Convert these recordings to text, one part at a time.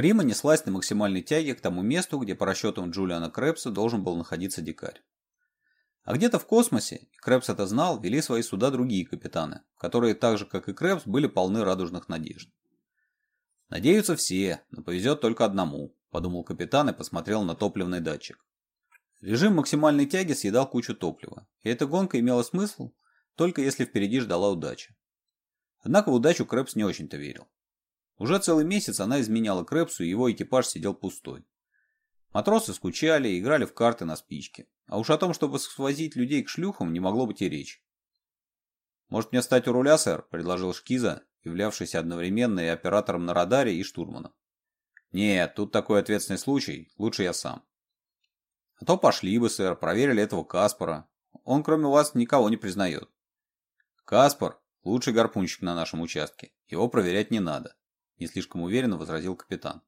Прима неслась на максимальной тяге к тому месту, где по расчетам Джулиана Крэпса должен был находиться дикарь. А где-то в космосе, и Крэпс это знал, вели свои суда другие капитаны, которые так же, как и Крэпс, были полны радужных надежд. «Надеются все, но повезет только одному», – подумал капитан и посмотрел на топливный датчик. Режим максимальной тяги съедал кучу топлива, и эта гонка имела смысл, только если впереди ждала удача. Однако в удачу Крэпс не очень-то верил. Уже целый месяц она изменяла Крепсу, и его экипаж сидел пустой. Матросы скучали, играли в карты на спичке. А уж о том, чтобы свозить людей к шлюхам, не могло быть и речи. «Может мне стать у руля, сэр?» – предложил Шкиза, являвшийся одновременно и оператором на радаре, и штурманом. «Нет, тут такой ответственный случай. Лучше я сам». «А то пошли бы, сэр, проверили этого Каспара. Он кроме вас никого не признает». «Каспар – лучший гарпунщик на нашем участке. Его проверять не надо не слишком уверенно возразил капитан.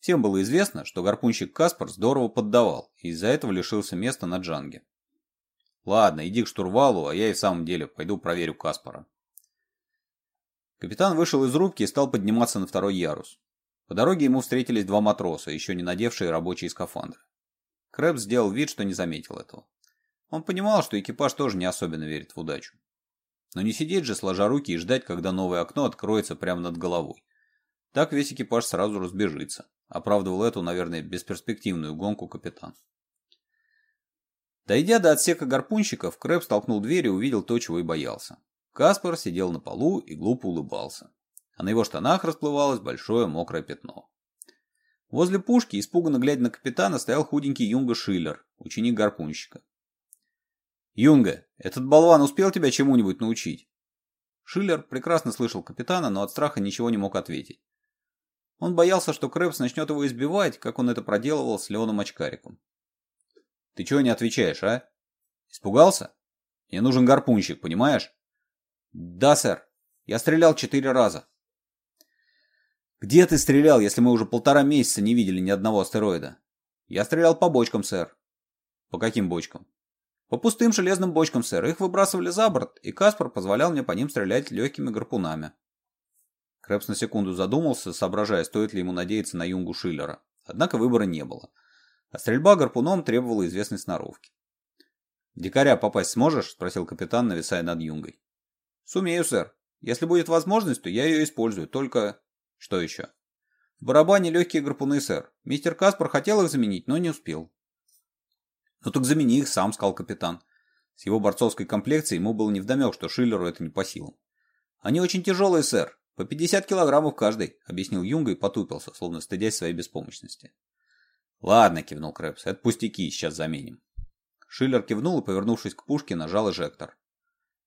Всем было известно, что гарпунщик Каспар здорово поддавал, и из-за этого лишился места на Джанге. Ладно, иди к штурвалу, а я и в самом деле пойду проверю Каспара. Капитан вышел из рубки и стал подниматься на второй ярус. По дороге ему встретились два матроса, еще не надевшие рабочие скафандры. Крэб сделал вид, что не заметил этого. Он понимал, что экипаж тоже не особенно верит в удачу. Но не сидеть же, сложа руки, и ждать, когда новое окно откроется прямо над головой. Так весь экипаж сразу разбежится. Оправдывал эту, наверное, бесперспективную гонку капитан. Дойдя до отсека гарпунщиков, Крэб столкнул дверь и увидел то, чего и боялся. Каспар сидел на полу и глупо улыбался. А на его штанах расплывалось большое мокрое пятно. Возле пушки, испуганно глядя на капитана, стоял худенький Юнга Шиллер, ученик гарпунщика. «Юнга, этот болван успел тебя чему-нибудь научить? Шиллер прекрасно слышал капитана, но от страха ничего не мог ответить. Он боялся, что Крэпс начнет его избивать, как он это проделывал с Леоном Очкариком. «Ты чего не отвечаешь, а? Испугался? Мне нужен гарпунщик, понимаешь?» «Да, сэр. Я стрелял четыре раза». «Где ты стрелял, если мы уже полтора месяца не видели ни одного астероида?» «Я стрелял по бочкам, сэр». «По каким бочкам?» По пустым железным бочкам, сэр, их выбрасывали за борт, и Каспар позволял мне по ним стрелять легкими гарпунами. Крэпс на секунду задумался, соображая, стоит ли ему надеяться на юнгу Шиллера. Однако выбора не было. А стрельба гарпуном требовала известной сноровки. «Дикаря попасть сможешь?» – спросил капитан, нависая над юнгой. «Сумею, сэр. Если будет возможность, то я ее использую. Только...» «Что еще?» «В барабане легкие гарпуны, сэр. Мистер Каспар хотел их заменить, но не успел». «Ну так замени их сам», – сказал капитан. С его борцовской комплекцией ему было невдомек, что Шиллеру это не по силам. «Они очень тяжелые, сэр. «По 50 килограммов каждый», — объяснил Юнга и потупился, словно стыдясь своей беспомощности. «Ладно», — кивнул Крэпс, — «это пустяки, сейчас заменим». Шиллер кивнул и, повернувшись к пушке, нажал эжектор.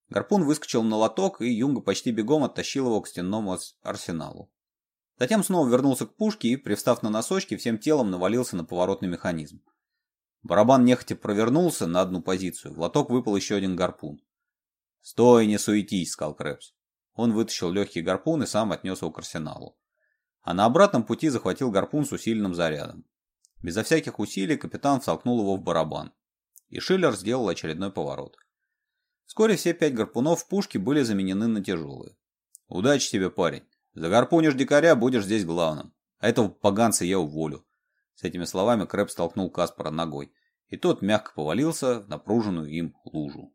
Гарпун выскочил на лоток, и Юнга почти бегом оттащил его к стенному арсеналу. Затем снова вернулся к пушке и, привстав на носочки, всем телом навалился на поворотный механизм. Барабан нехотя провернулся на одну позицию, в лоток выпал еще один гарпун. «Стой, не суетись», — сказал Крэпс. Он вытащил легкий гарпун и сам отнес его к арсеналу. А на обратном пути захватил гарпун с усиленным зарядом. Безо всяких усилий капитан втолкнул его в барабан. И Шиллер сделал очередной поворот. Вскоре все пять гарпунов в пушке были заменены на тяжелые. «Удачи тебе, парень. Загарпунишь дикаря, будешь здесь главным. А этого поганца я уволю. С этими словами Крэп столкнул Каспара ногой, и тот мягко повалился в напруженную им лужу.